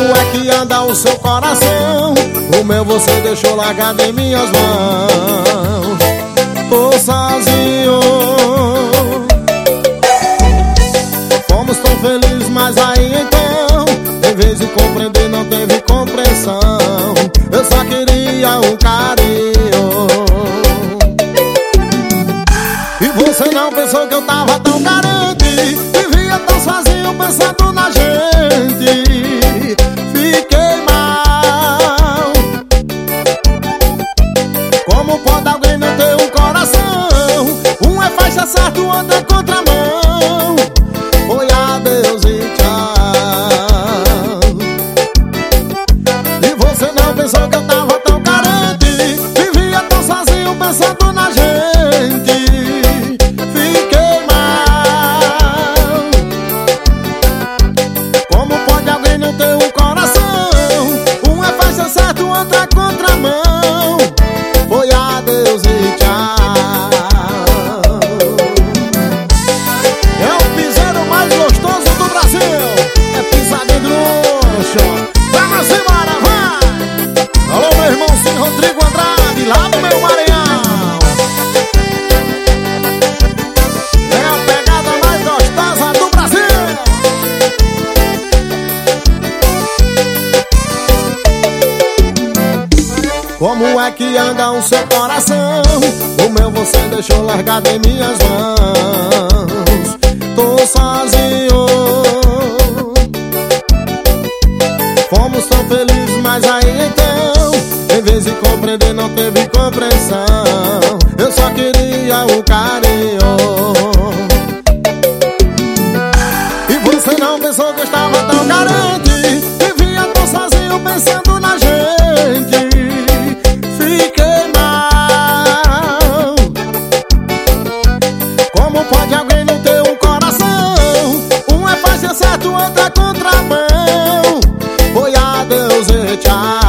Como é que anda o seu coração? O meu você deixou largado em minhas mãos. Tô sozinho Fomos tão felizes, mas aí então Em vez de compreender, não teve compreensão. Eu só queria um carinho. E você não pensou que eu tava tão carente? Vivia tão sozinho pensando na gente faixa certo, anda contramão. Foi adeus e tchau. E você não pensou que eu tava Como é que anda o seu coração? O meu você deixou largado em minhas mãos. Tô sozinho. Fomos tão felizes, mas aí então Em vez de compreender, não teve compreensão. Eu só queria o carinho. E você não pensou que eu estava tão carente? Vivia tão sozinho pensando pode alguém não ter um coração? Um é faixa certo, outro é contramão Foi adeus e tchau